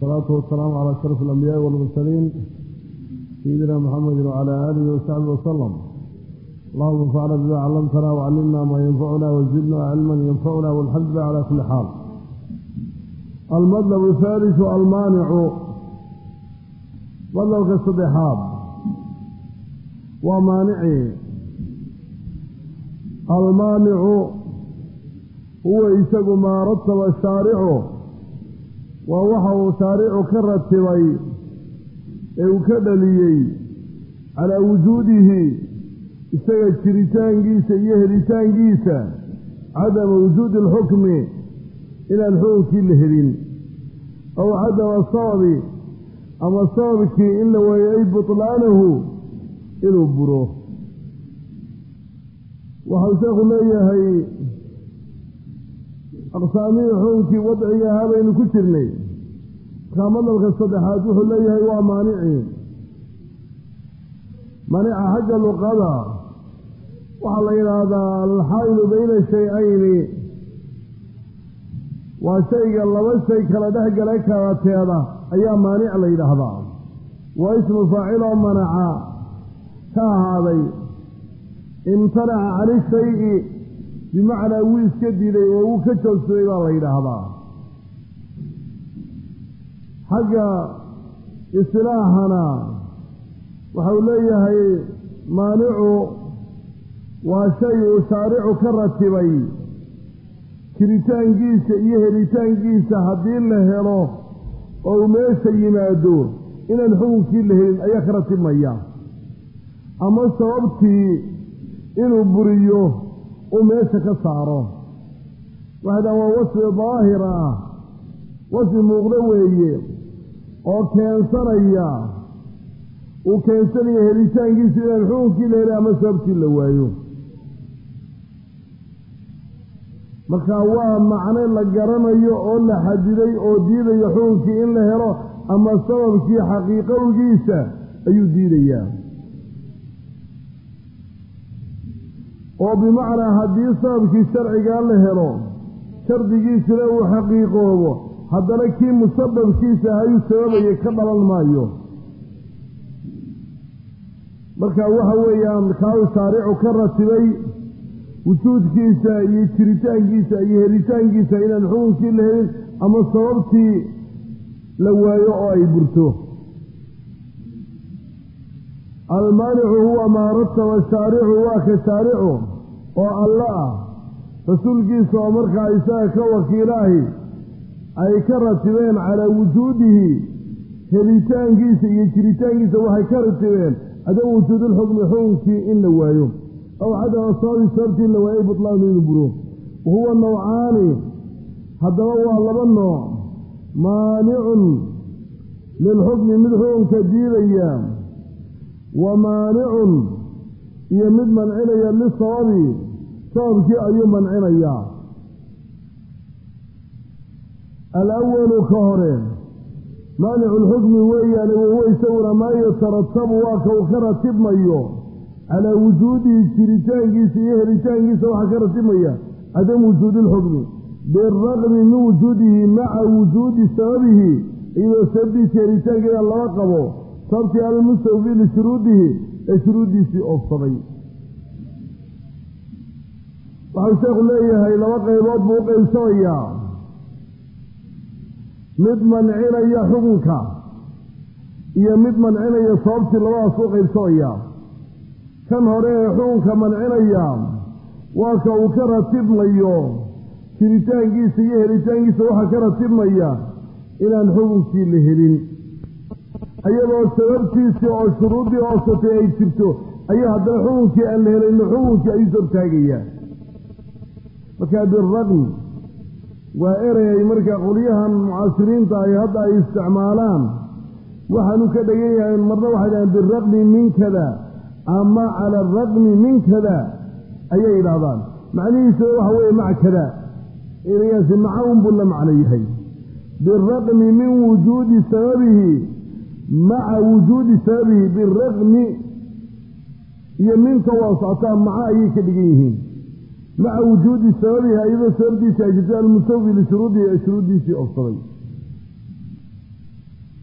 salaatu wasalaamu calaa sharaf alambiyaai walmursaliin sayidina muxamedin wacalaa aalihi wasaxbi wasalam allahuma anfacna bimaa callamtana wacallimna maa yanfacuna wazidna cilman yanfacuna walxamdu lilah calaa kulli xaal almadlab athaalisu almaanicu madlabka saddexaad waa maanicii almaanicu huwa isagu maa rataba shaaricu waa waxa uu shaaricu ka ratibay ee uu ka dhaliyey calaa wujuudihi isaga jiritaankiisa iyo helitaankiisa cadama wujuudi alxukmi inaan xukunkii la helin. Aw cadama sababi ama sababkii in la waayo waayay butlaanahu inuu buro. Waxau sheekhu leeyahay aqsaamihii xukunkii wadciga ahaa baynu ku jirnay. Markaa madalka saddexaad wuxuu leeyahay waa maanici. Manica xagga luqada. Waxaa la yidhaahdaa alxaa'ilu bayna shay-ayni waa shayga laba shay kala dhex gala kalateeda ayaa maanic la yidhaahdaa. Waa ismu faaciloo manaca. Ka ahaaday imtanaca cani shay-i bimacnaa wuu iska diiday oo wuu ka joogsaday baa la yidhaahdaa. Xagga istilaaxana waxau leeyahay maanicu waa shay uu shaaricu ka ratibay. Jiritaankiisa iyo helitaankiisa haddii la helo oo meesha yimaado inaan xukunkii la helin ayaa ka ratibmaya. Ama sababtii inuu buriyo uu meesha ka saaro. Waxdaan waa wasfi daahir ah wasfi muuqdo weeye oo keensanaya. Uu keensanaya helitaankiisu inaan xukunkii la helin ama sababtii la waayo. Marka waa macne la garanayo oo la xadiday oo diidayo xukunkii in la helo ama sababkii xaqiiqowgiisa ayuu diidayaa oo bimacnaa haddii sababkii sharcigaa la helo shardigiisuna uu xaqiiqoobo haddana kii musababkiisa ahayuu sababaya ka dhalan maayo. Marka waxa weeyaan kaau shaaricu ka ratibay wujuudkiisa iyo jiritaankiisa iyo helitaankiisa inaan xukunkii la helin ama sababtii la waayo oo ay burto almaanicu huwa maa rataba shaaricu waa ka shaaricu oo alle ah. Rasuulkiisa oo markaa isaga ka wakiilaahi ay ka ratibeen calaa wujuudihi helitaankiisa iyo jiritaankiisa waxay ka ratibeen cadam wujuudilxukmi xukunkii in la waayo. Aw cadama sababi sababtii la waayay butlaanu inuu buro. Wahuwa nawcaani haddaba waa laba nooc. Maanicun lilxukmi mid xukunka diidaya wa maanicun iyo mid mancinaya lisababi sababkii ayuu mancinayaa. Alawalu ka hore maanicu lxukmi weeyaane wahuwa isaguna maa yataratabu waa ka uu ka ratibmayo calaa wujuudihi jiritaankiisa iyo helitaankiisa waxaa ka ratibmaya cadamu wujuudi ilxukmi biraqmi min wujuudihi maca wujuudi sababihi iyadoo sababdiisa helitaankeeda lama qabo sababtii almustawfi lishuruudihi ee shuruuddiisii oofsaday waxau sheekhu leeyahay laba qaybood buu u qaybsamayaa. Mid mancinaya xukunka iyo mid mancinaya sababtii labadaas u qaybsamaya kan hore ee xukunka mancinaya waa ka uu ka ratibmayo jiritaankiisa iyo helitaankiisa waxaa ka ratibmaya inaan xukunkii la helin iyadoo sababtiisii oo shuruuddii oosatay ay jirto ayaa haddana xukunkii aan la helayno xukunkii ayuu sortaagayaa markaa biraqm waa ereyay marka qolyahan mucaasiriinta ay hadda ay isticmaalaan waxaanu ka dhegan yahay marna waxay dhahaan biraqmi min kada ama cala araqmi min kada ayay yidhaahdaan. Macnihiisuna waxa weeye mac kada ereygaasi maca unbuu la macno yahay. Biraqmi min wujuudi sababihi maca wujuudi sababihi biraqmi iyo minka waa socotaa maca ayay ka dhigan yihiin. maca wujuudi sababiha iyadoo sababdiisa ay jirto almustawi lishuruudihi shuruuddiisii ofsaday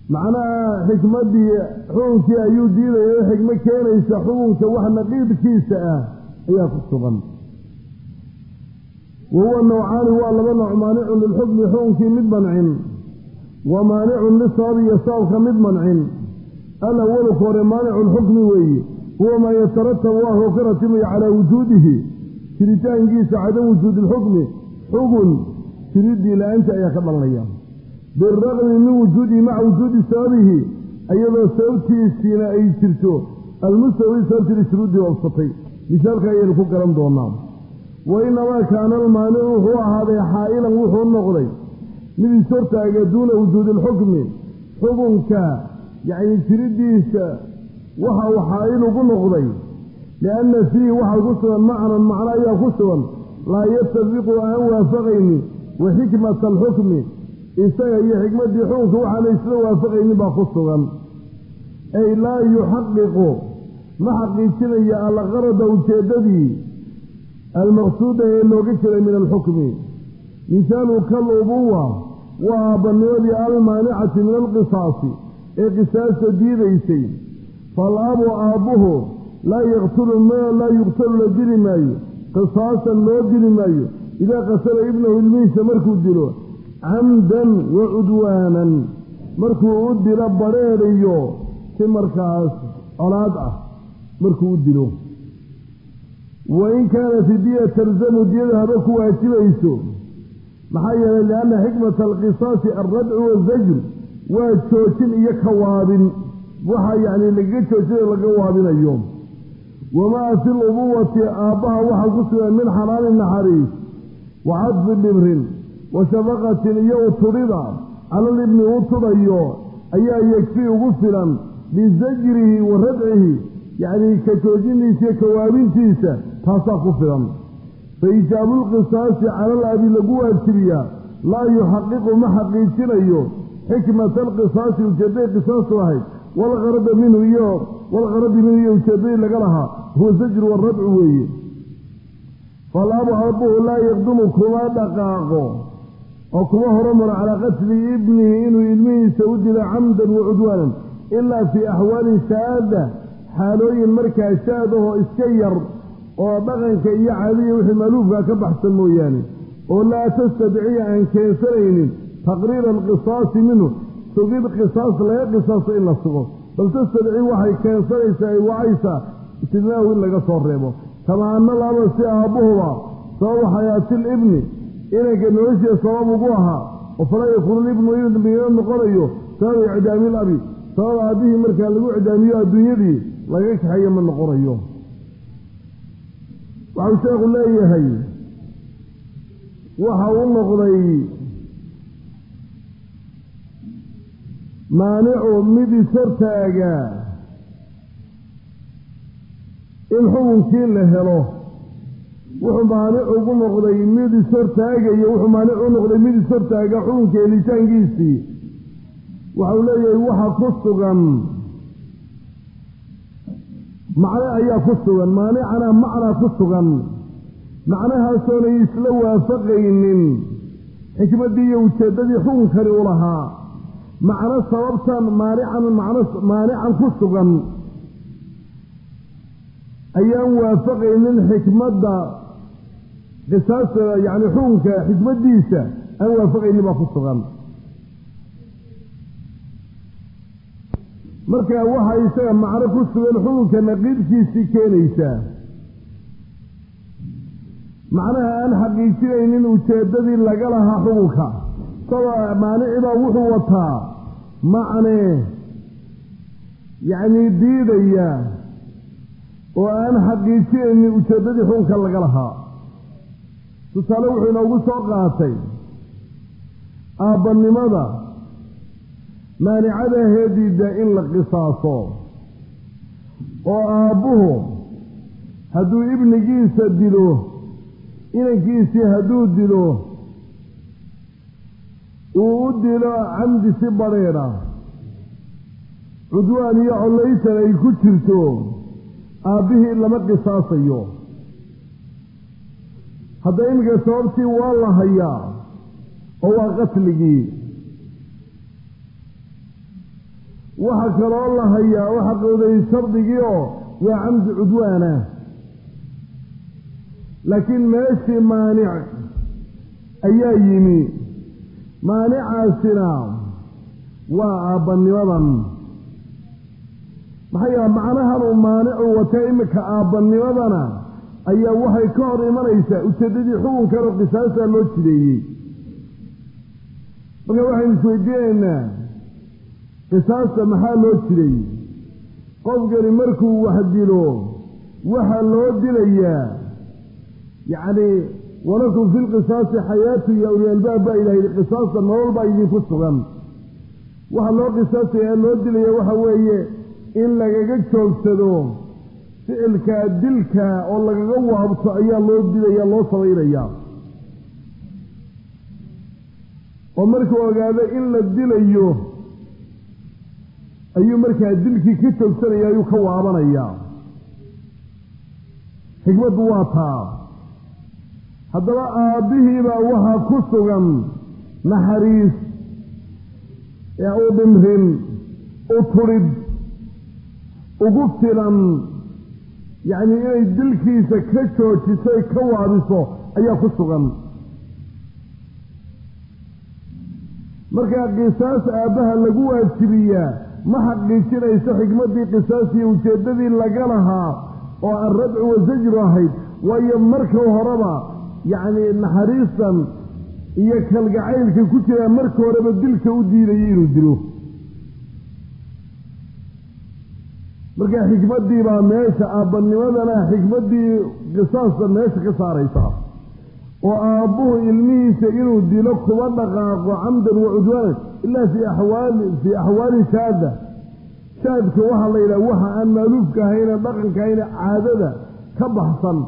macnaha xikmaddii xukunkii ayuu diidaya o xikmo keenaysa xukunka wax naqiidkiisa ah ayaa ku sugan wa huwa nawcaani waa laba nooc maanicun lilxukmi xukunkii mid mancin wa maanicun lisababi iyo sababka mid mancin. Alawalu ka hore maanicu lxukmi weeye huwa maa yataratabu waa hoo ka ratimayo calaa wujuudihi. Jiritaankiisa cadam wujuudi ilxukmi xugun jiridii la'aanta ayaa ka dhalanaya biraqmi min wujuudihi maca wujuudi sababihi iyadoo sababtiisiina ay jirto. Almustawi sababtii lishuruudii oobsatay misaalka ayaynu ku garan doonaa. Wa inamaa kaana almaanicu wuxuu ahaaday xaa'ilan wuxuu noqday mid ishortaaga duuna wujuudi ilxukmi xukunka yacni jiridiisa waxa uu xaa'il ugu noqday. Lianna fiihi waxaa ku sugan macnan macno ayaa ku sugan. Laa yatafiqu aan waafaqaynin wa xikmata alxukmi isaga iyo xikmaddii xukunka waxaana isla waafaqaynin baa ku sugan. Ay laa yuxaqiqu ma xaqiijinaya alqarada ujeeddadii. Almaqsuuda ee looga jiray min alxukmi misaalu kalubuwa waa aabbanimadii almaanicati min alqisaasi ee qisaasta diidaysay. Faalabu aabbuhu laa yuqtalu la dili maayo. Qisaasan loo dili maayo. Idaa qasala ibnahu ilmihiisa markuu dilo camdan wa cudwaanan. Markuu u dilo badrheedhiyo si markaas colaad ah markuu u dilo. Wain kaanat idiya talzamu diyada haba ku waajibayso maxaa yeelay lianna xikmata alqisaasi alradcu wazajr waa joojin iyo kawaabin. Waxa yacni lagaga joojinayo laga waabinayo. Wamaa fi lubuwati aabbaha waxaa ku sugan min xanaani naxariis wa cadfi dhibrin wa shafaqatin iyo utudhida cala libni u tudhayo ayaa yegfi ugu filan bizajrihi wa radcihi yacnii ka joojintiisa iyo kawaabintiisa taasaa ku filan fa ijaabulqisaasi cala alabi lagu waajibiyaa laa yuxaqiqu ma xaqiijinayo xikmata alqisaasi ujeedday qisaastu ahayd walqarada minhu iyo walqaradi minhu iyo ujeeddadii laga lahaa huwa zajru waradcu weeye. Falaabu aabbuhu laa yaqdumu kuma dhaqaaqo. Oo kuma horumaro calaa qatli ibnihi inuu ilmihiisa u dilo camdan wa cudwaanan. Ilaa fii axwaalin shaada xaalooyin markaa shaadahoo iska yar oo dhaqanka iyo caadiya wixii maaluufkaa ka baxsan mooyaane oo laa tastadciya aan keensanaynin taqriira alqisaasi minhu sugid qisaas laga qisaaso in la sugo. Bal tastadci waxay keensanaysaa ay wacaysaa istidnaahu in laga soo reebo. Kamaa ana laba si aabbuhuba sababu xayaatil ibni inanka noloshiia sabab ugu ahaa oo falaa yakuunu ibnu ibniga noqonayo sababu icdaamil abi sabab aabbihii markaa lagu icdaamiyo adduunyadii laga kaxeeyo ma noqonayo waxau sheekhu leeyahay waxa u noqday maanicu mid ishortaaga in xukunkii la helo. Wuxuu maanic ugu noqday mid ishortaagayo wuxuu maanic u noqday mid ishortaaga xukunka helitaankiisii waxau leeyahay waxa ku sugan macno ayaa ku sugan maanicana macnaa ku sugan. Macnahaasoonay isla waafaqaynin. Xikmaddii iyo ujeeddadii xukunkani u lahaa. Macno sababtan maanican macno maanican ku sugan. Ayaan waafaqaynin xikmadda qisaasta yacni xukunka xikmaddiisa aan waafaqaynin baa ku sugan marka waxa isaga macno ku sugan xukunka naqiidkiisii keenaysaa. Macnaha aan xaqiijinaynin ujeeddadii laga lahaa xukunka. Saba maanicibaa wuxuu wataa macne yacnii diidaya oo aan xaqiijinaynin ujeeddadii xukunka laga lahaa. Tusaale wuxuu inoogu soo qaatay aabbannimada maanicada heediida in la qisaaso oo aabbuhu hadduu ibnigiisa dilo inankiisii hadduu dilo uu u dilo camdi si badheedha cudwaan iyo collaytan ay ku jirto aabbihii lama qisaasayo. Hadda iminka sababtii waa la hayaa oo waa qatligii waxa kaloo la hayaa oo xaqooday shardigii oo waa camdi cudwaana. Laakiin meeshii maanic ayaa yimi. Maanicaasina waa aabbanimadan maxaa yaha macnahanuu maanicu watee iminka aabbanimadana ayaa waxay ka hor imanaysaa ujeeddadii xukunkan oo qisaasaa loo jideeyey. Marka waxaynu isweydiinaynaa qisaasta maxaa loo jiray qofkani markuu wax dilo waxaa loo dilayaa. Yacni walakum fi lqisaasi xayaatu ya ulialbaab baa ilahay qisaasta nolol baa idinku sugan. Waxa loo qisaasaya loo dilaya waxa weeye in lagaga joogsado ficilkaa dilka oo lagaga waabto ayaa loo dilaya loo samaynayaa oo markuu ogaado in la dilayo ayuu markaa dilkii ka joogsanaya ayuu ka waabanayaa xikmaddu waa taa. Haddaba aabbihiibaa waxaa ku sugan naxariis u dhimrin u tudhid ugu filan yacnii inay dilkiisa ka joojisay ka waabiso ayaa ku sugan. Markaa qisaas aabbaha lagu waajibiyaa ma xaqiijinayso xikmaddii qisaasiyo ujeeddadii laga lahaa oo alradcu wasajru ahayd. Waayo marka horeba yacnii naxariistan iyo kalgacaylka ku jiraa marka horeba dilka u diidayay inuu dilo. Markaa xikmaddii baa meesha aabbanimadana xikmaddii qisaasta meesha ka saaraysa oo aabbuhu ilmihiisa inuu dilo kuba dhaqaaqo camdan wa cudwaanan ilaa fii axwaali fii axwaali shaada shaadka waxaa la yidhaha waxa aan maaluufka ahayne dhaqanka ahayne caadada ka baxsan.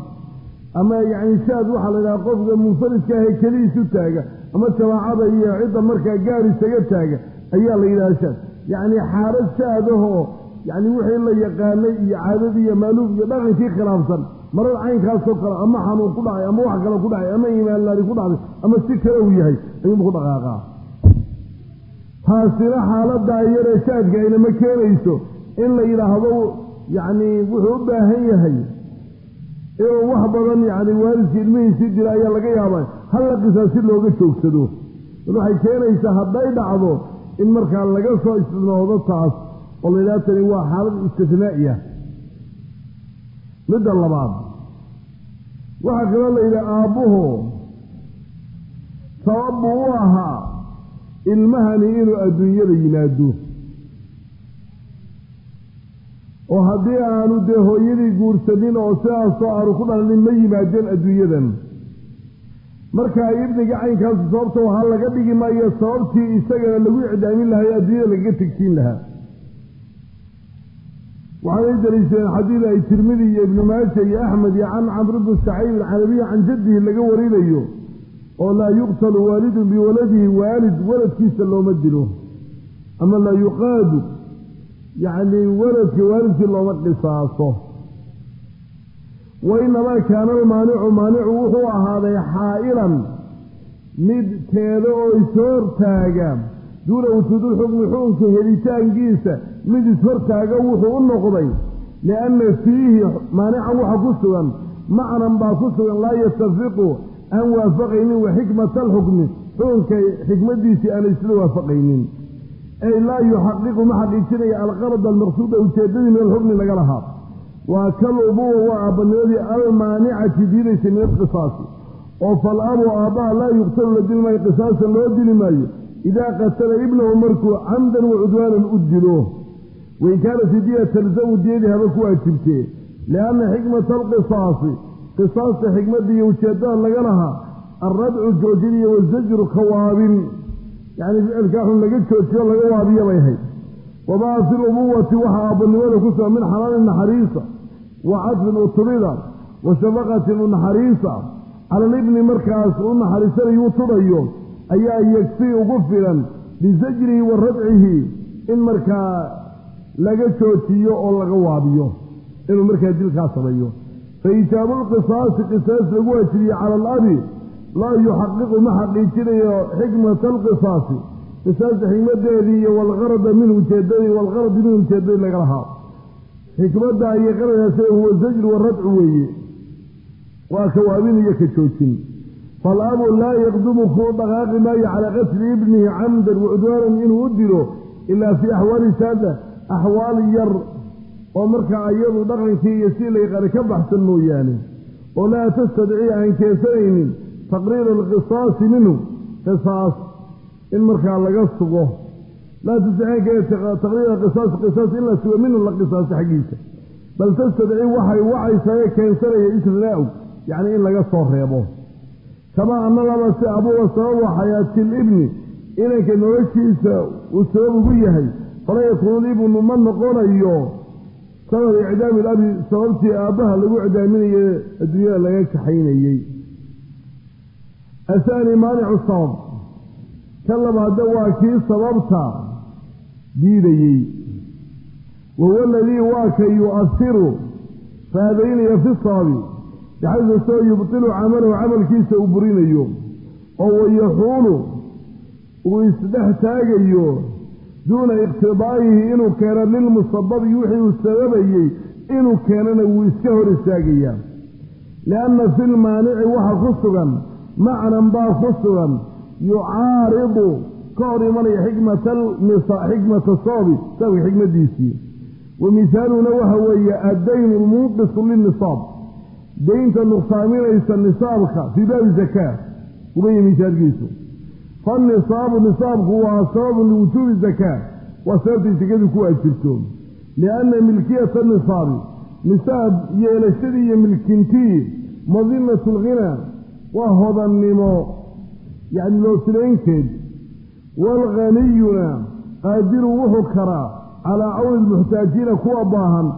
Ama yacni shaad waxaa la yidhaha qofka munfaridka ahee kelihiisu taaga ama jamaacada iyo cidda markaa gaar isaga taaga ayaa la yidhaha shaad. Yacni xaalad shaadahoo yacni wixii la yaqaanay iyo caadadii iyo maaluuf iyo dhaqankii khilaafsan. Marar caynkaasoo kale ama xanuun ku dhacay ama wax kale ku dhacay ama imaanlaari ku dhacday ama si kale uu yahay ayuuba ku dhaqaaqaa taasina xaaladaa yaree shaadka aynama keenayso in la yidhaahdo yacni wuxuu u baahan yahay inuu wax badan yacni waalidkii ilmihiisii dila ayaa laga yaabaa halla qisaas si looga joogsado. Waxay keenaysaa hadday dhacdo in markaa laga soo istinoodo taas oo la yidhaha tani waa xaalad istisnaa'i ah. Midda labaad waxaa kaloo la yidhaha aabbuhu sabab buu u ahaa ilmahani inuu adduunyada yimaado. oo haddii aanu dee hooyadii guursanin oo sidaasoo aanu ku dhalinin ma yimaadeen adduunyadan. Markaa ibniga caynkaasu sababta waxaa laga dhigi maayo sababtii isagana lagu icdaamin lahaa ee adduunyada lagaga tegsiin lahaa waxaanay daliishadeen xadiid ay tirmidi iyo ibnu maaja iyo axmed iyo can camr bni saciid alcanabiy can jaddihi laga warinayo oo laa yuqtalu waalidun biwaladihi waalid waladkiisa looma dilo. Ama laa yuqaadu yacni waladka waalidkii looma qisaaso. Wa inamaa kaana almaanicu maanicu wuxuu ahaaday xaa'ilan mid teeda oo ishortaaga duuna wujuudulxukmi xukunka helitaankiisa mid ishortaaga wuxuu u noqday lianna fiihi maanican waxa ku sugan macnan baa ku sugan laa yatafiqu aan waafaqaynin wa xikmata alxukmi xukunka xikmadiisii aan isla waafaqaynin. Ay laa yuxaqiqu ma xaqiijinaya alqarad almaqsuuda ujeedadii min alxukmi laga lahaa. Waa kal ubuwa waa aabbanimadii almaanicati diidaysa min alqisaasi. Oo fal abu aabbaha laa yuqtalu la dili maayo qisaasan loo dili maayo. Idaa qatala ibnahu markuu camdan wa cudwaanan u dilo. Wain kaanat idiya talzamu diyadii haba ku waajibtee. Lianna xikmata alqisaasi qisaasta xikmadii iyo ujeeddada laga lahaa alradcu joojiniyo wasajru ka waabin yacni ficilkaa laga joojiyo laga waabiyo bay ahayd. Fi lubuwati waxaa aabbonimada ku sugan min xalaalin naxariisa wa cadfin utubida wa shafaqatin u naxariisa. Cala libni markaas u naxariisanayo u tudhayo ayaa yegfii ugu filan bisajrihi wa radcihi in markaa laga joojiyo oo laga waabiyo inuu markaa dilkaa sameeyo fa ijaabu lqisaasi qisaas lagu waajibiye cala alabi laa yuxaqiqu ma xaqiijinayo xikmata alqisaasi qisaasta xikmaddeedii iyo walqarada minhu ujeedadii walqaradi minhu ujeedadii laga lahaa xikmadda iyo qaradaas huwa zajru waradcu weeye waa kawaabin iyo ka joojin falabu laa yaqdumu kuu dhaqaaqi maayo calaa qatli ibnihi camdan wacudwaanan inuu u dilo ilaa fii axwaali saada axwaal yar oo markaa iyadu dhaqankii iyo si layqani ka baxsan mooyaane oo laa tastadci aan keensanaynin taqriira alqisaasi minhu qisaas in markaa laga sugo. Laa tastadci taqriira qisaas qisaas in la sugo minhu la qisaasa xaggiisa. Bal tastadci waxay wacaysae keensanaya israa'u yacni in laga soo reebo. Kamaa ana laba si abuuga sababa xayaati libni inanka noloshiisa uu sabab ugu yahay fala yakuunu libnu ma noqonayo sabab icdaami labi sababtii aabbaha lagu icdaaminaye adduunyada laga kaxaynayey ahaani maanicu sabab. Ka labaadda waa kii sababta diidayey wahuwa aladii waa ka yu'asiru faadaynaya fi sababi baxaysu soo yubtilu camalahu camalkiisa uu burinayo. Oo wayaxuulu uu isdhex taagayo duuna iqtidaa'ihi inuu keeno lilmusababi wixii uu sababayey inuu keenana wuu iska hor istaagayaa lianna fi lmaanici waxa ku sugan macnan baa ku sugan yucaaridu ka hor imanaya xikmata sababi sababka xikmadiisii. Wa mihaaluna waxa weeye addaynu lmunqisu lilnisaab daynta nuqsaaminaysa nisaabka fii baabi zakaa ubaya misaalkiisu fanisaabu nisaabku waa sababun liwujuubi zakaa waa sababtay sakadu ku waajibto lianna milkiyata nisaabi nisaab yeelashadii iyo milkintii madinatu lghinaa waa hodannimo yacni loosilaynkeed waalghaniyuna qaadiru wuxuu karaa calaa cawni lmuxtaajiina kuwa baahan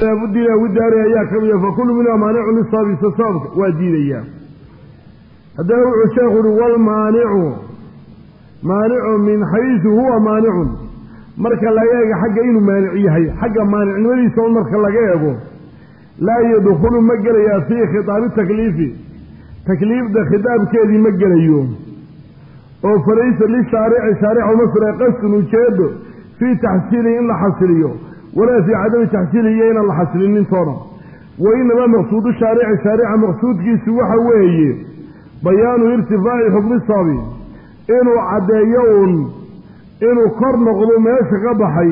laabudilaagu daaray ayaa ka mida ah, fakulu maanicu lisaabiisa saabka waa diidayaa. Haddana wuxuu sheekhu uhi walmaanicu maanicu min xaysu huwa maanicun marka laga eego xagga inuu maanic yahay xagga maanicnimadiisa un marka laga eego laa yadkhulu ma gelayaa fii khitaabi takliifi. Takliifda khitaabkeedii ma gelayo. Oo falaysa lishaarici shaaric uma sure qasdun ujeedo fii taxsiili in la xasiliyo walaa fii cadami taxsiilihi iyo inaan la xasilinin toona wa inamaa maqsuudu shaarici shaarica maqsuudkiisu waxa weeye bayaanu irtifaaci xukmi sabi inuu caddeeyo uun inuu kor noqdo meesha ka baxay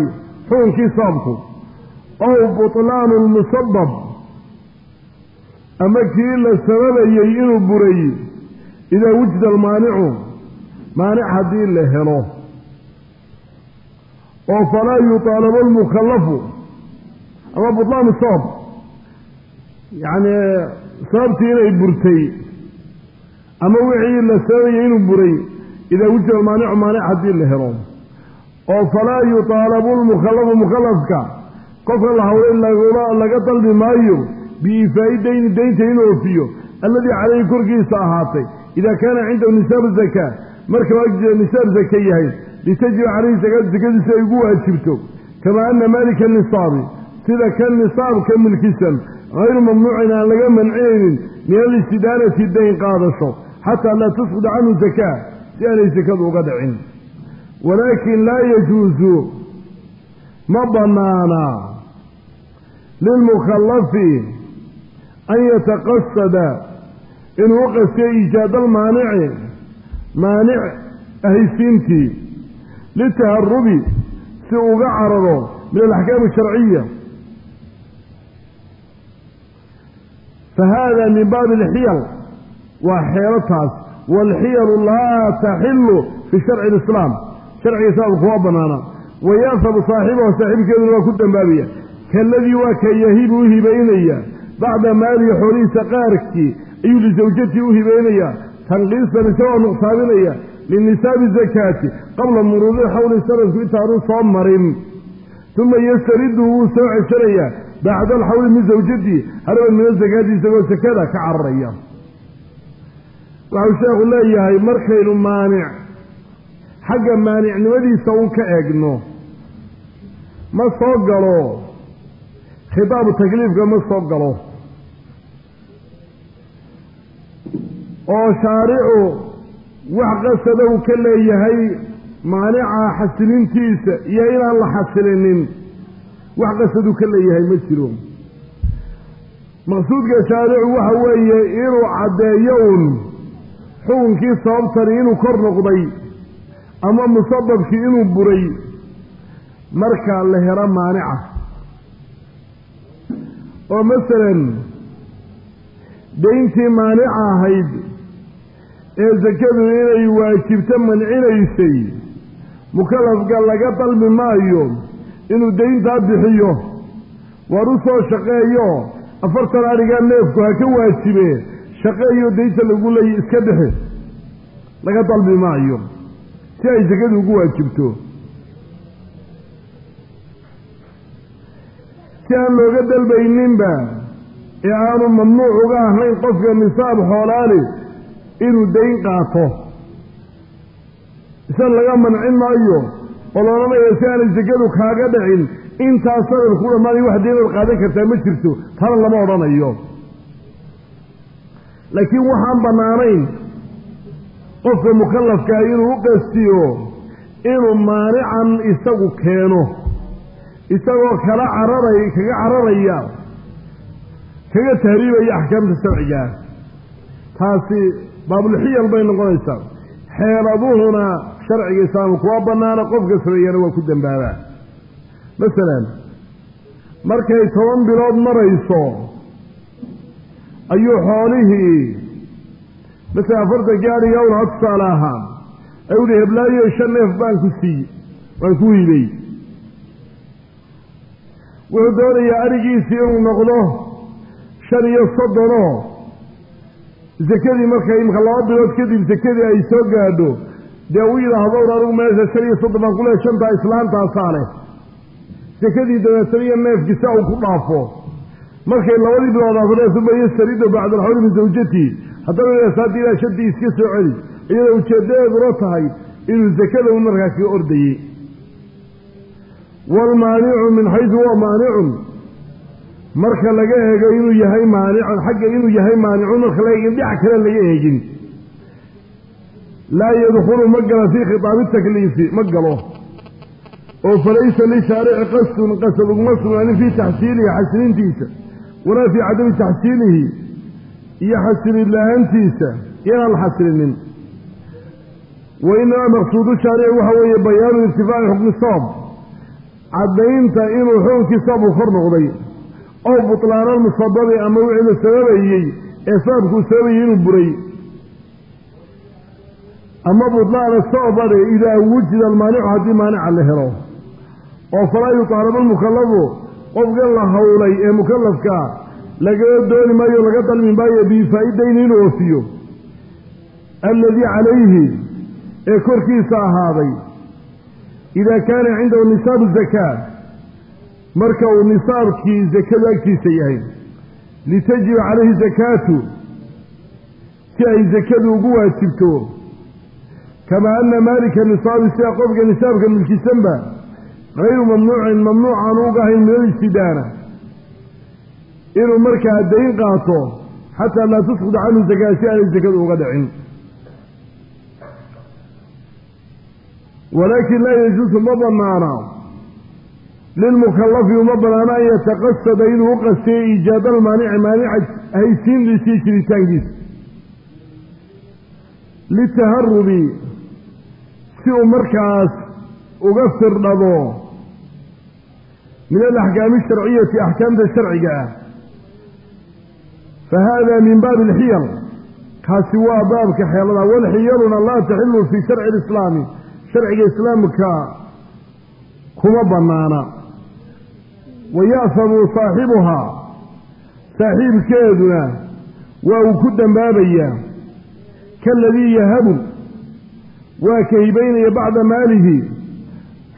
xukunkii sababku ow butlaanu lmusabab ama kii la sababayey inuu buray idaa wujida almaanicu maanic haddii la helo oo falaa yuطaalabu almukallafu ama butlaanu sabab yacni sababtii inay burtay ama wixii la sababayey inuu buray idaa wujida almaanicu maanic haddii la helo. Oo falaa yuطaalabu lmukhallafu mukhallafka qofka la hawlay laga dalbi maayo biifaa'i dayni daynta inuu oofiyo alladii calayhi korkiisa ahaatay idaa kaana cindahu nisaabu zakaa marka agjeeda nisaab zaka yahay litajiba calayhi zakaatu zakadiisa ay ugu waajibto kamaa ana maalika nisaabi sida ka nisaabka milkisan hayru mamnuucin aan laga mancinaynin min alistidaanati dayn qaadasho xataa laa tasqud canhu zakaa si aanay sakadu uga dhicin. Walaakin laa yajuusu ma bannaana lilmukhallafi an yataqasada inuu u qastiyo iijaad almaanici maanic ahaysiintii litaharubi si uga cararo min alaxkaam asharciya fa hada min baabi alxiyal waa xeelataas waalxiyalu laa taxilu fi sharci alislaam sharciga islaamku waa bannaana wayaasabu saaxibahu saaxiibkeeduna waa ku dambaabaya kaladii waa ka yahibu u hibaynaya bacda maalihi xoolihiisa qaarkii ayuu lisawjatii u hibaynaya tanqiisan isagoo nuqsaaminaya linisaabi zakaati qabla muruudi xawli sanadku intaanu soo marin uma yastaridu wuu soo ceshanayaa bacda alxawli min zawjatii haraban min azakaati isagoo sakada ka cararaya waxau sheekhu leeyahay markaynu maanic xagga maanicnimadiisa un ka eegno ma soo galo khitaabu takliifka ma soo galo oo shaaricu wax qasada uu ka leeyahay maanica xasilintiisa iyo inaan la xasilinin wax qasaduu ka leeyahay ma jiro. Maqsuudka shaaricu waxa weeye inuu caddeeyo un xukunkii sababtani inuu kor noqday ama musababkii inuu buray marka la helo maanica. Oo masalan dayntii maanica ahayd ee sakadu inay waajibto mancinaysay mukallafka laga dalbi maayo inuu dayntaa bixiyo waar u soo shaqeeyo afartan arigaa neefku ha ka waajibe shaqeeyo daynta lagu leeyay iska bixi laga dalbi maayo si ay sakadu ugu waajibto. Si aan looga dalbayninba ee aanu mamnuuc uga ahayn qofka nisaab xoolaali inuu dayn qaato. Isa laga mancin maayo oo la odhanayo si aanay sekadu kaaga dhicin intaas sanad ku dhammaanay wax daynaad qaadan kartaa ma jirto tana lama odhanayo. Laakiin waxaan bannaanayn qofka mukallafkaa inuu u qastiyo inuu maanican isagu keeno isagoo kala cararay kaga cararaya kaga tahriibaya axkaamta sharcigaa taasi baabulxiyal bay noqonaysaa xeeladuhuna sharciga islaamka kuwa bannaana qofka sameeyana waa ku dambaabaa. Masalan markay toban bilood marayso ayuu xoolihii masala afartan gaadhiga un ha tusaale ahaa ay uhi heblaayo shan neef baan ku siiye waan ku hiibay wuxuu doonayaa arigiisii inuu noqdo shan iyo soddonoo sekadii marka imka laba bilood kadib sekadii ay soo gaadho dee u yidhaahdo un anigu meesha shan iyo soddon baan kuleehay shantaa islaantaasaa leh sekadii dabeetana iyo neefkiisa uu ku dhaafo. Markay labadii bilood afrees uma yastaridu bacda alxawli min zawjatii haddana haddii ilaa shantii iska soo celi iyadoo ujeeddadeeduna tahay inuu sekada un markaa kaga ordayey waalmaanicu min xaysu huwa maanicun marka laga eego inuu yahay maanicun xagga inuu yahay maanicun marka laga eegin dhinac kale laga eegin. Laa yadkhulu ma gala fii khitaabi takliifi ma galo. Oo falaysa lishaarici qasdun qasad uguma sugnaanin fii taxsiilihi xasilintiisa walaa fii cadami taxsiilihi iyo xasilid la'aantiisa inaan la xasilinin. Wa maqsuudu shaarici waxa weeye bayaanu irtifaaci xukmi soob caddaynta inuu xukunkii soobku kor noqday oo butlaanal musababi ama wixii la sababayey ee sababkuu sababayey inuu buray. Ama butlaana soobade idaa wujida almaanicu haddii maanica la helo. Oo falaa yuqaarabu almukallafu qofkan la hawlay ee mukallafkaa lagala dooni maayo laga dalmi maayo bifaa'idayni inuu oofiyo alladii calayhi ee korkiisa ahaaday. Idaa kaana cindahu nisaabu zakaa marka uu nisaabkii zakadu agtiisa yahay litajiba calayhi zakaatu si ay zakadu ugu waajibto. Kamaa ana maalika nisaabi sida qofka nisaabka milkisanba hayru mamnuucin mamnuuc aan uga ahayn min alistidaana. Inuu markaa dayn qaato xataa laa tusqud canhu zakaa si aanay zakadu uga dhicin. Walaakin laa yajuusu ma banaana lilmukallafi uma banaana an yataqasada inuu u qastiyo iijaada almaanici maanica haysiindiisii jiritaankiisa litaharubi si uu markaas uga firdhado min alaxkaami asharciyati axkaamta sharciga ah fa hada min baabi alxiyal kaasi waa baabka xeelada walxiyaluna laa taxilu fii sharci alislaami sharciga islaamka kuma bannaana waya'samu saaxibuhaa saaxiibkeeduna waa uu ku dambaabayaa kaaladii yahabu waa ka hibaynaya bacda maalihi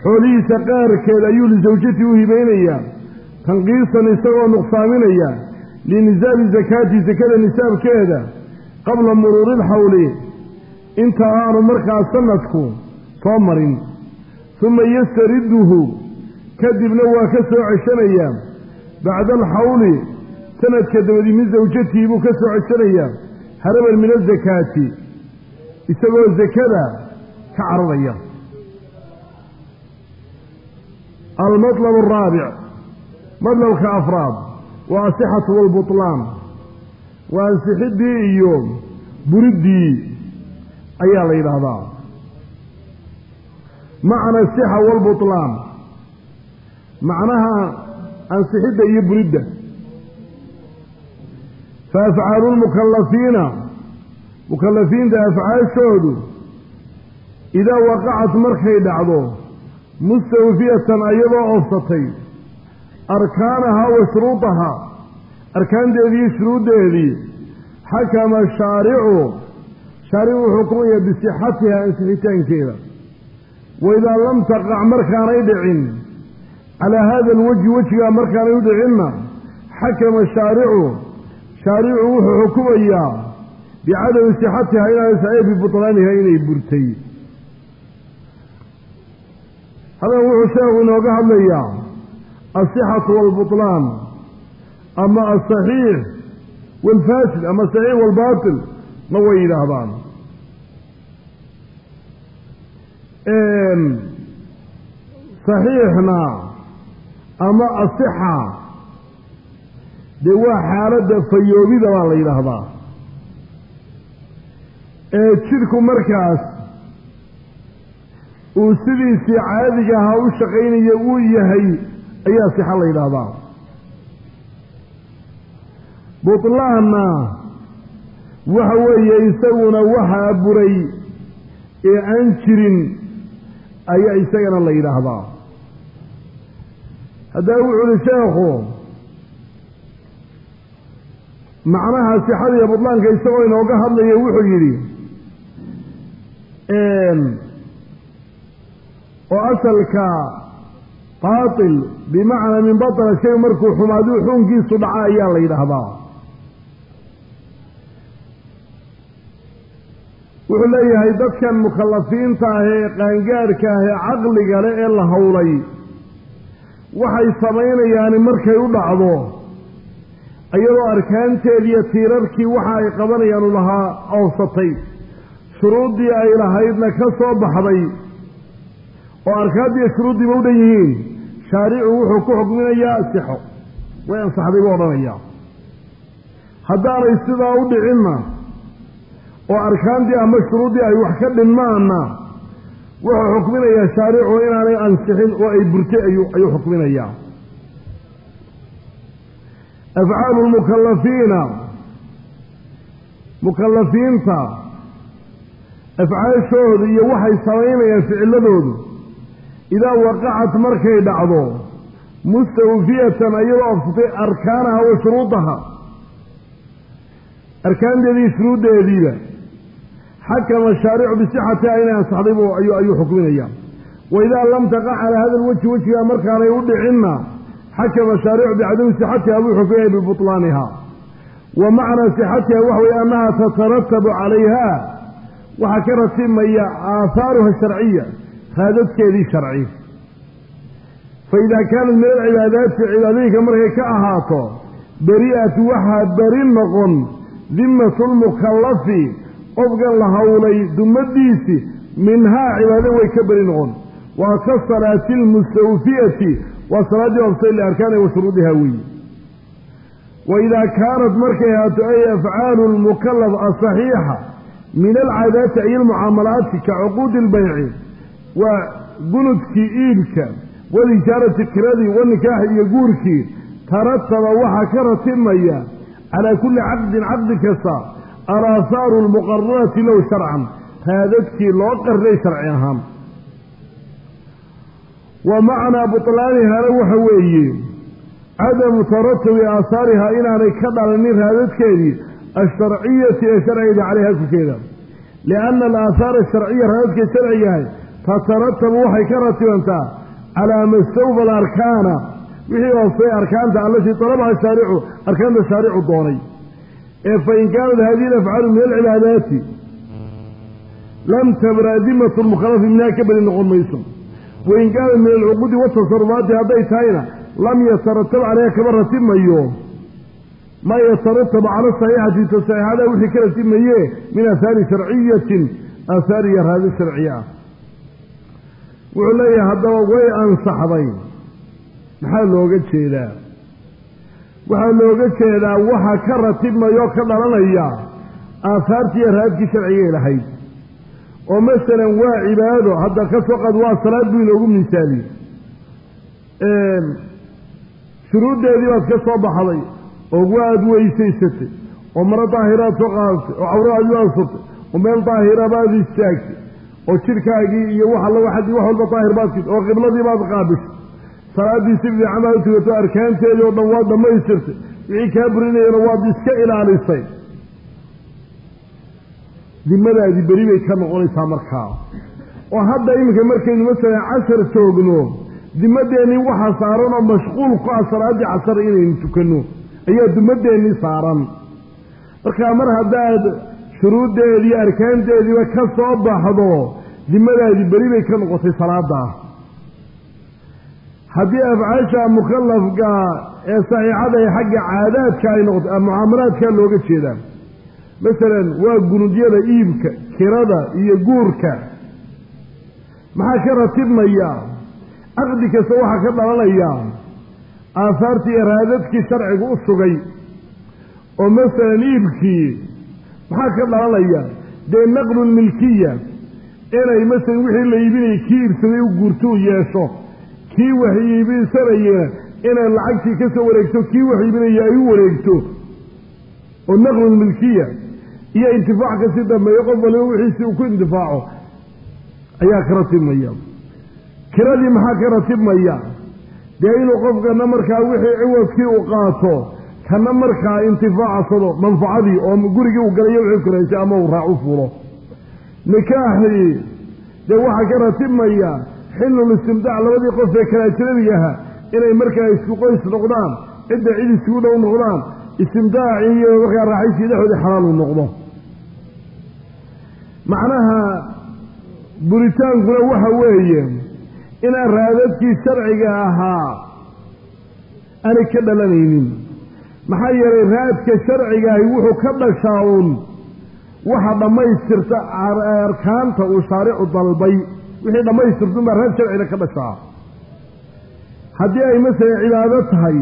xoolihiisa qaarkeed ayuu lisawjatii u hibaynayaa tanqiisan isagoo nuqsaaminaya linisaabi zakaati sakada nisaabkeeda qabla muruuri ilxawli inta aanu markaa sanadku soo marin uma yastariduhu kadibna waa ka soo ceshanayaa bacda alxawli sanadka dabadii min zawjatihi buu ka soo ceshanayaa haraban min azakaati isagoo zakada ka cararaya. Almatlab araabic madlabka afraad waa asixatu waalbutlaan waa ansixidii iyo buriddii ayaa la yidhaahdaa. Macna asixa waalbutlaan macnaha ansixidda iyo buridda. Fa afcaalu lmukallafiina mukallafiinta afcaashoodu idaa waqacat markay dhacdo mustawfiyatan ayadoo oofsatay arkaanahaa wa shuruudahaa arkaanteedii shuruuddeedii xakama shaaricu shaaricu wuxuu xukumaya bisixatiha ansixitaankeeda. Waidaa lam taqac markaanay dhicin calaa haada alwajhi wejigaa markaanay u dhicinna xakama shaaricu shaaricu wuxuu xukumayaa bicadami sixatiha inaanay saxee bibutlaaniha inay burtay. Hadan wuxuu sheekhu inooga hadlayaa asixatu waalbutlaan ama asaxiix waalfaasid ama asaxiix waalbaatil na way yidhaahdaan. Saxiixna ama asixa. Dee waa xaaladda fayoobida baa la yidhaahdaa. Ee jidhku markaas uu sidiisii caadiga ahaa u shaqaynaya uu yahay ayaa sixa la yidhaahdaa. Butlaanna waxa weeye isaguna waxaa buray ee aan jirin ayaa isagana la yidhaahdaa haddaba wuxu uhi sheekhu macnaha sixada iyo butlaanka isagoo inooga hadlaya wuxuu yidhi oo asalka baatil bimacnaa min batala shay markuu xumaaduu xuunkiisu dhaca ayaa la yidhaahdaa. Wuxuu leeyahay dadkan mukhallafiinta ah ee qaangaadhka ah ee caqliga le ee la howlay waxay samaynayaani markay u dhacdo. Iyadoo arkaanteediiyo tiirarkii waxa ay qabanayaan u lahaa oofsatay shuruuddii ay lahaydna ka soo baxday. Oo arkaandiiyo shuruuddiiba u dhan yihiin. Shaaricu wuxuu ku xukminayaa sixo way ansaxday buu odhanayaa. Haddaanay sidaa u dhicinna oo arkaantii ama shuruuddii ay wax ka dhinmaanna wuxuu xukminayaa shaaricu inaanay ansixin oo ay burtay ayuu xukminayaa afcaalu lmukallafiina mukallafiinta afcaashooda iyo waxay samaynayaan ficiladoodu idaa waqacat markay dhacdo mustawfiyatan ayadoo ofsatay arkaanaha wa shuruudaha arkaanteedii shuruuddeediiba xakama shaaricu bisixatiha inay ansaxday ayuu xukminayaa wa idaa lam taqac calaa hada lwajhi wejigaa markaanay u dhicinna xakama shaaricu bicadami sixatiha buu xukminaya bibutlaaniha wa macnaa sixatiha waxa weye annaha tataratabu calayha waxaa ka ratimaya aahaaruha sharciya raadadkeedii sharci fa idaa kaanat min alcibaadaati cibaadooyinka markay ka ahaato beri'at waxaa beri noqon dimmatu lmukallafi qofkan la howlay dumadiisi minhaa cibaado way ka beri noqon. Waa ka salaati almustawfiyati waa salaaddii obsay liarkaani wa shuruudiha weeye. Wa idaa kaanat markay ahaato ay afcaalu lmukallaf asaxiixa min alcaadaati ay almucaamalaati ka cuquudi lbayci waa gunudkii iibka walijaarati kiradii wanikaaxi iyo guurkii tarataba waxaa ka ratimaya calaa kulli caqdin caqdi kasta alaahaaru almuqararati low sharcan raadadkii loo qarray sharci ahaan. Wa macnaa butlaanihana waxa weeye cadamu taratubi aahaariha inaanay ka dhalanin raadadkeedii alsharciyati ee sharcigeeda caleyha korkeeda lianna alaahaara asharciya raadadkay sharcigahay tataratabu waxay ka ratibantaa calaa mastawfa alarkaana wixii hoosay arkaanta allatii talabaha shaaricu arkaanta shaaricu doonay ee fain kaanat hadihi alafcaalu min alcibaadaati lam tabra dimatu lmukhalafi minhaa ka beri noqon mayso. Wain kaanat min alcuquudi watasarufaati hadday tahayna lam yataratab caleyha kama ratibmayo maa yataratabu cala saxiixati tasaxiixada wixii ka ratibmaye min aahaari sharciyatin aahaar iyo raadi sharciya. Ah wuxuu leeyahay haddaba way ansaxday. Maxaa looga jeedaa waxaa looga jeedaa waxa ka ratibmayoo ka dhalanaya aahaartii iyo raadkii sharcigay lahayd oo masalan waa cibaado hadda ka soo qaad waa salaad buu inoogu misaaliye shuruuddeedii baad ka soo baxday oo waad weysaysatay oo maro daahiraad soo qaadatay oo cawraadii baad furtay oo meel daahira baad istaagtay oo jidhkaagii iyo wax alla waxadii wax walba daahir baad sid oo qibladii baad qaabishay salaaddii si fiican baad u tugato arkaanteedii oo dhan waad dhammaystirtay. Wixii kaa burinayana waad iska ilaalisay. Dimadaadii beri bay ka noqonaysaa markaa. Oo hadda iminka markaynu masalan cashar joogno dimadeennii waxa saaran oo mashquul ku ah salaaddii casar inaynu tukanno. Ayaa dimadeennii saaran. Markaa mar haddaad shuruuddeedii arkaanteediiba ka soo baxdo dimadaadii beri bay ka noqotay salaaddaa haddii afcaasha mukallafka ee saxiixada ee xagga caadaadka ay noqoto mucaamalaadka looga jeedaa. Masalan waa gunudyada iibka kirada iyo guurka. Maxaa ka ratibmaya? Caqdi kasta waxaa ka dhalanaya aahaartii iyo raadadkii sharcigu u sugay. Oo masalan iibkii maxaa ka dhalanaya dee naqlulmilkiya inay masalan wixii la iibinayay kii iibsaday u guurto u yeesho kii wax iibsanayena inay lacagtii ka soo wareegto kii wax iibinaya ay u wareegto oo naqlulmilkiya iyo intifaac ka sii dambeeyo qof waliba wixiisi uu ku intifaaco ayaa ka ratibmaya. Kiradii maxaa ka ratibmaya? Dee inuu qofkana markaa wixii ciwadkii uu qaato kana markaa intifaacsado manfacadii oo gurigii uu galayo wixii kuraysay ama uu raac u fuulo. Nikaaxii dee waxaa ka ratibmaya xillul istimtaac labadii qof ee kala ajnabigaha inay markaa isku qoys noqdaan cidda cid isugu dhow noqdaan istimtaacii iyo markaa raaxaysii dhexoodii xalaal uu noqdo. Macnaha buritaankuna waxa weeye inaan raadadkii sharciga ahaa aanay ka dhalanaynin. Maxaa yeelay raadka sharcigaahi wuxuu ka dhashaa uun waxa dhammaystirta arkaanta uu shaaricu dalbay wixii dhammaystirta unbaa raad sharcina ka dhashaa haddii ay masalan cibaado tahay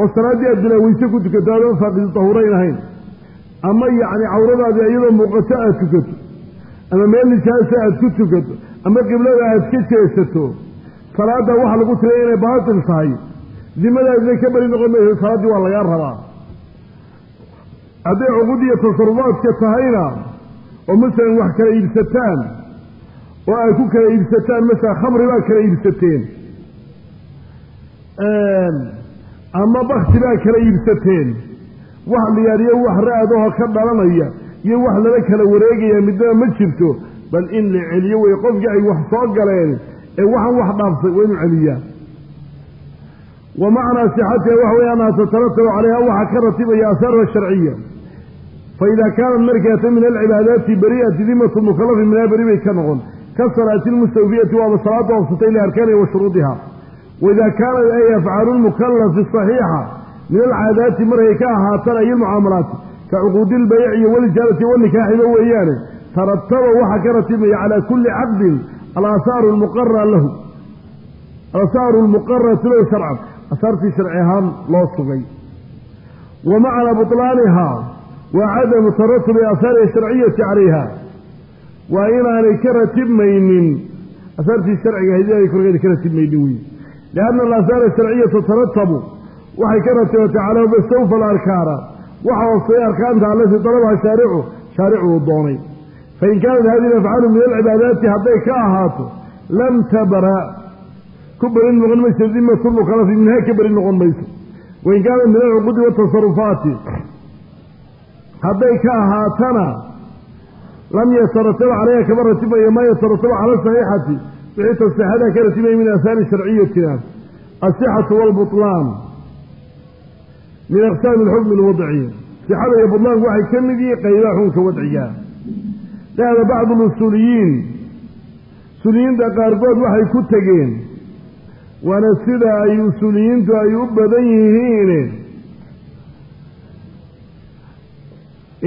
oo salaaddii aad bilaaweyse ku tukato aadoo faaqidu tahuurayn ahayn ama yacni cawradaadii iyadoo muuqato aad tukato ama meel nijaasa aad ku tukato ama qiblada aad ka jeesato salaadda waxaa lagu tiraya inay baatil tahay dimadaadina ka beri noqon mayso salaaddii waa lagaa rabaa. Hadday cuqud iyo tasarufaadka tahayna oo masalan wax kala iibsataan oo ay ku kala iibsataan masalan khamri baa kala iibsateen. Ama bakti baa kala iibsateen. Wax liyaariyo wax ra'adahoo ka dhalanaya iyo wax lala kala wareegaya midnaba ma jirto bal in la celiyo wey qofkii ay wax soo galeen ee waxaan wax dhaafsay waa inuu celiyaa wa macnaa sixatiha waxa wey annaha tataratabu calayha waxaa ka ratibaya asaarha sharciya. Fa idaa kaanat markaata min alcibaadaati bari'ati dimatu mukalafi minhaa beri bay ka noqon ka salaati lmustawfiyati waaba salaada oobsatay liarkaaniha wa shuruudiha waidaa kaanat ay afcaalu lmukalafi saxiixa min alcaadaati markay ka ahaataan ay ilmucaamalaati ka cuquudi lbayci iyo walijaalati wanikaaxiba weeyaane tarataba waxaa ka ratibmaya calaa kulli caqdin alaasaaru lmuqara lahu alasaaru lmuqaratu lahu sharcan asaartii sharci ahaan loo sugay wa macna butlaaniha waa cadamu taratubi asaari sharciyati calayha waa inaanay ka ratibmaynin. Asaartii sharciga haydii korkeeda ka ratibmaynin wey lianna alasaara sharciyata taratabu waxay ka ratibatay calaa mastawfa alarkaana. Waxa hoostay arkaanta allatii dalabaha shaaricu shaaricu uu doonay. Fain kaanat hadihi afcaalu min alcibaadaati hadday ka ahaato lam tabra ku beri noqon mayso dimatu mukalafi minhaa ka beri noqon mayso. Wain kaanat min alcuqudi watasarufaati hadday ka ahaatana lam yatarataba calayha kama ratibmayo maa yatarataba cala saxiixati. Wixii tasixada ka ratibmaya min asaani sharciyatina asixatu waalbutlaan min aqsaami alxukmi alwadci sixada iyo butlaanku waxay ka mid yihiin qaybaha xukunka wadciga dhahda bacdu lusuuliyiin usuuliyiinta qaarkood waxay ku tegeen waana sida ay usuuliyiintu ay u badan yihiin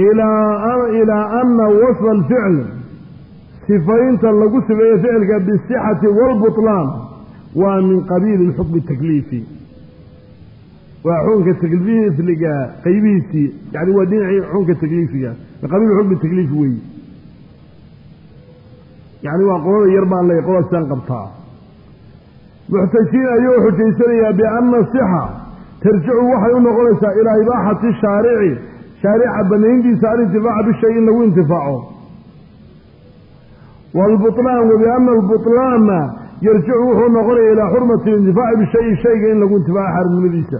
ilaa ana wasfa alficl sifaynta lagu sifeeyo ficilka bisixati waalbutlaan waa min qabiili lxukmi takliifi waa xukunka takliifliga qaybihiisii yani waa dhinacii xukunka takliifiga min qabiili xukmi takliifi weyi yani waa qolada yar baan leey qoladaasaan qabtaa. Muxtajiin ayuu xujaysanayaa bianna sixa tarjicu waxay u noqonaysaa ilaa ibaaxati shaarici shaarica banayntiisa alintifaaca bishay in lagu intifaaco. Waalbutlaan wabiana albutlaana yarjicu wuxuu noqonaya ilaa xurmati alintifaaci bishayi shayga in lagu intifaaco xaarimnimadiisa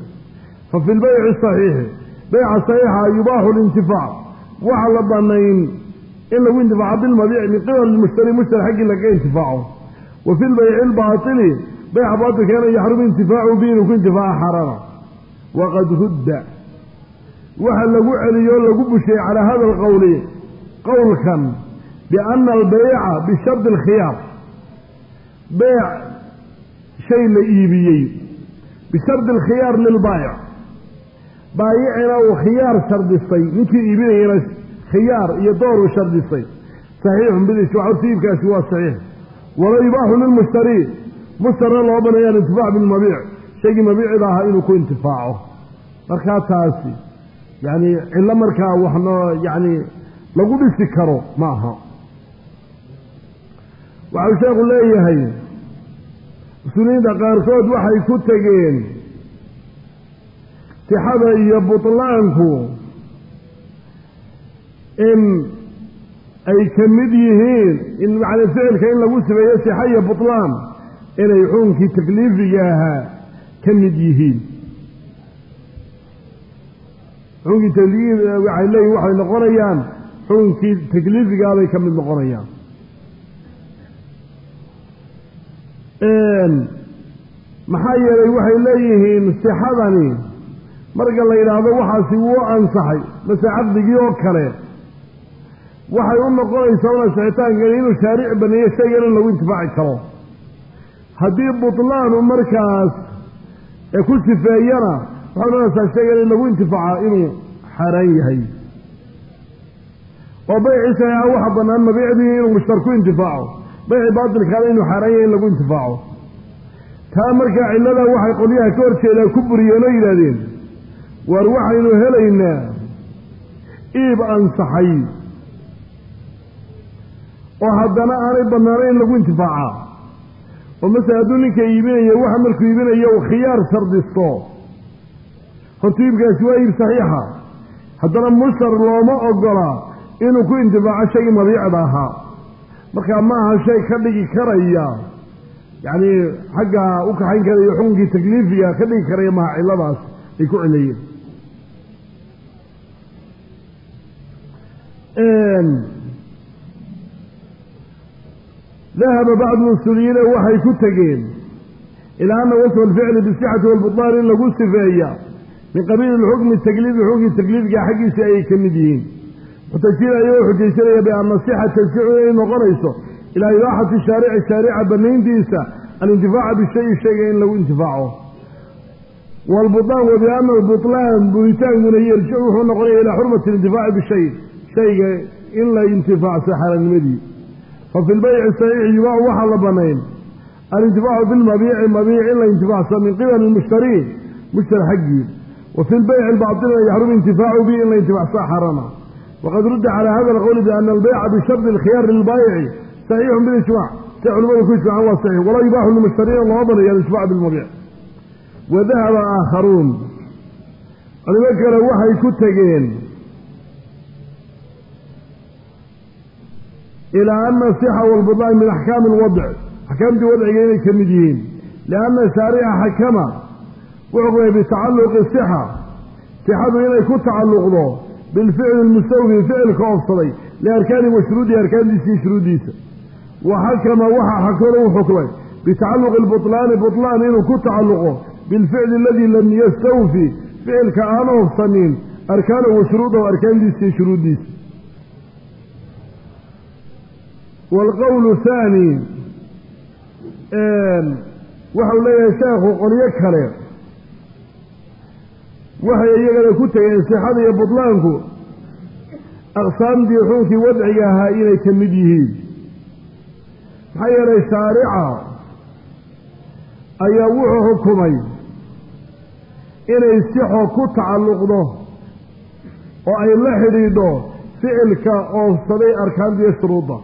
fa fi lbayci saxiixi bayca saxiixa yubaaxu lintifaac waxa la banayn in lagu intifaaco bilmabiici min qibal mushtari mushtari xaggii lagaga intifaaco. Wa fi lbayci albaatili bayca baatilkeena yaxrumu intifaacu bihi inuu ku intifaaca xaaraana waqad hudda waxa lagu celiyo o lagu bushiyey calaa hada alqowli qowlkan biana albeyca bishardi alkhiyaar beyc shay la iibiyey. Bishardi alkhiyaar lilbaayic baayicina uu khiyaar shardistay. Ninkii iibinayana khiyaar iyo door uu shardistay. Saxiixun bilijmac horta iibkaasi waa saxiix. Wala yubaaxu lilmushtarii mushtarna loo baneeya alintifaac bilmabiic shaygii mabiicida ahaa inuu ku intifaaco. Markaa taasi yacni cillo markaa wax noo yacni lagu dhisi karo ma aha waxau sheekhu leeyahay muslimiinta qaarkood waxay ku tegeen sixada iyo butlaanku in ay ka mid yihiin in macna ficilka in lagu sifeeyo sixa iyo butlaan inay xukunkii takliifiga ahaa ka mid yihiin xukunkii takliif waxay leeyihiin waxay noqonayaan xukunkii takliifigaabay ka mid noqonayaan. Maxaa yeelay waxay leeyihiin sixadani marka la yidhaahdo waxaasi wuu ansaxay mase caqdigii oo kale waxay u noqonaysaa una sixitaankani inuu shaaric baneeyo shaygan in lagu intifaaci karo. Haddii butlaanu markaas ku sifeeyana noqonaysaa shaygan in lagu intifaaca inuu xaaraan yahay. Oo bayci saxiixa waxa bannaan mabiicdii inuu mushtar ku intifaaco. Bayci baatilkaana inuu xaaraan yahay in lagu intifaaco. Taa markaa cilladaa waxay qolyaha ka horjeedaa ku buriyeen oo yidhaahdeen waar waxaynu helaynaa iib ansaxay. Oo haddana aanay bannaanayn in lagu intifaacaa. Oo masele hadduu ninka iibinayo waxa markuu iibinayo khiyaar shardisto horta iibkaasi waa iib saxiixa. Haddana mushtar looma ogola inuu ku intifaaco shaygii mabiicda ahaa markaa ma aha shay ka dhigi karaya yacni xagga u kaxayn karayo xukunkii takliifiga ka dhigi karaya maha cilladaas ay ku cileeyeen dahaba bacdu mas'uuliyiina waxay ku tegeen ilaa ana wasfa alficli bisixati walbutlaan in lagu sifeeya min qabiili lxukmi takliifi xukunkii takliifka xaggiisa ayay ka mid yihiin. Muxtajiin ayagoo xujaysanaya bianna sixata sixu inay noqonayso ilaa ibaaxati shaarici shaarica banayntiisa alintifaaca bishayi shayga in lagu intifaaco waalbutlaan wa biana albutlaan buritaankuna wuxuu noqonaya ilaa xurmati alintifaaci bishay shayga in la intifaacso xaaraannimadii fa fi lbayci saxiixi yubaacu waxaa la banayn. Alintifaacu bilmabiici mabiic in la intifaacsado min qibali lmushtariin mushtar xaggii wa fi lbayci albaatilna yaxrumu intifaacu bihi in la intifaacsaa xaaraana waqad rudda calaa hada alqowli biana albeyca bishardi alkhiyaar lilbaayici saxiixun bilijmac say culimadu ku ijmacaan waa saxiix walaa yubaaxu lilmushtariina lama banayo alintifaac bilmabiic wa dahaba aakharuun. Culimo kale waxay ku tegeen ilaa ana asixa walbudlaan min axkaami alwadc axkaamtii wadciga inay ka mid yihiin. Lianna shaarica xakama wuxuu qubay bitacalluqi sixa. Sixadu inay ku tacalluqdo bilficli lmustawfi ficilka oofsaday liarkaani wa shuruudihi arkaantiisa iyo shuruuddiisa wa xakama waxaa xakolo u xukmay bitacalluqi lbutlaani butlaan inuu ku tacalluqo bilficli aladii lam yastawfi. Ficilka aan oofsanin arkaanahu wa iyo shuruuddiisa waalqowlu haani waxau leeyahay sheekhu qolyo kale waxay iyagana ku tegeen sixada iyo butlaanku. Aqsaamtii xukunkii wadciga ahaa inay ka mid yihiin. Maxaa yeelay shaarica ayaa wuxuu xukumay inay sixo ku tacalluqdo oo ay la xidhiidho ficilka oofsaday arkaanta iyo shuruudda.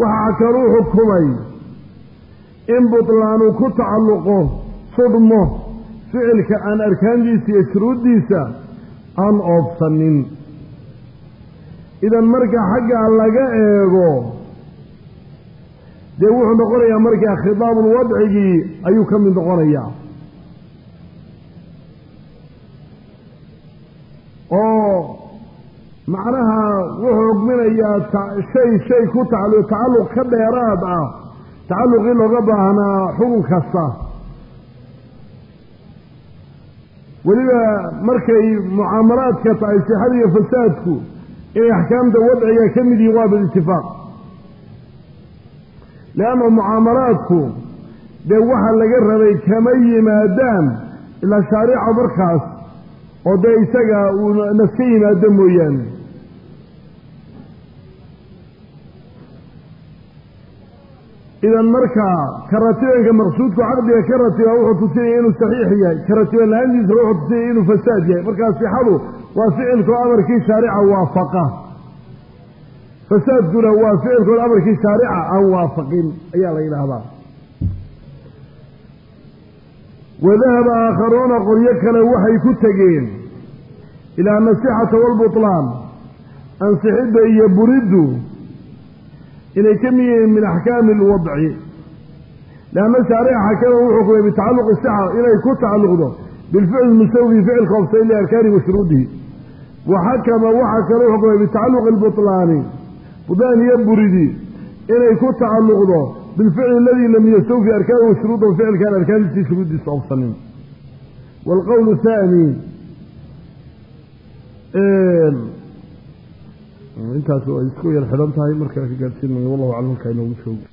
Waxaa kaluu xukumay in butlaanu ku tacalluqo sudhmo ficilka aan arkaantiisa iyo shuruuddiisa aan oofsanin. Idan marka xaggaa laga eego dee wuxuu noqonayaa markaa khitaabul wadcigii ayuu ka mid noqonayaa. Oo macnaha wuxuu xukminayaa shay shay ku tacalluq ka dheeraad ah tacalluqii looga baahnaa xukun kasta weliba markay mucaamalaadka tahay sixada iyo fasaadku inay axkaamta wadciga ka mid yihiin waa bilitifaaq lianna mucaamalaadku dee waxa laga rabay kama yimaadaan ilaa shaarica markaas oo dee isaga uu naska yimaado mooyaane idan markaa karatibanka maqsuudku caqdiga ka ratiba wuxuu tusinaya inuu saxiix yahay. Karatiban la'aantiisana wuxuu tusinaya inuu fasaad yahay. Markaa sixadu waa ficilkoo amarkii shaarica waafaqa. Fasaadkuna waa ficilkood amarkii shaarica aan waafaqin ayaa la yidhaahdaa. Wadahaba aakharuuna qoryo kale waxay ku tegeen ilaa nasixata waalbutlaan ansixidda iyo buriddu inay ka mid yihiin min axkaami alwadci. Lianna shaarica xakama wuxuu xukumay bitacalluqi sixa inay ku tacalluqdo bilficli musawi ficilka obsay liarkaani wa shuruudihi. Waxaa kaloo xukumay bitacalluqi albutlaani butlaan iyo buridi inay ku tacalluqdo bilficli aladii lam yastawfi arkaanahu wa ficilkaan arkaantiisii shuruuddiisa obsanin waalqowlu haani intaas way isku yar xidhan tahay markaa ka gaadhsiinay wallahu aclam halkaa inoogu joogo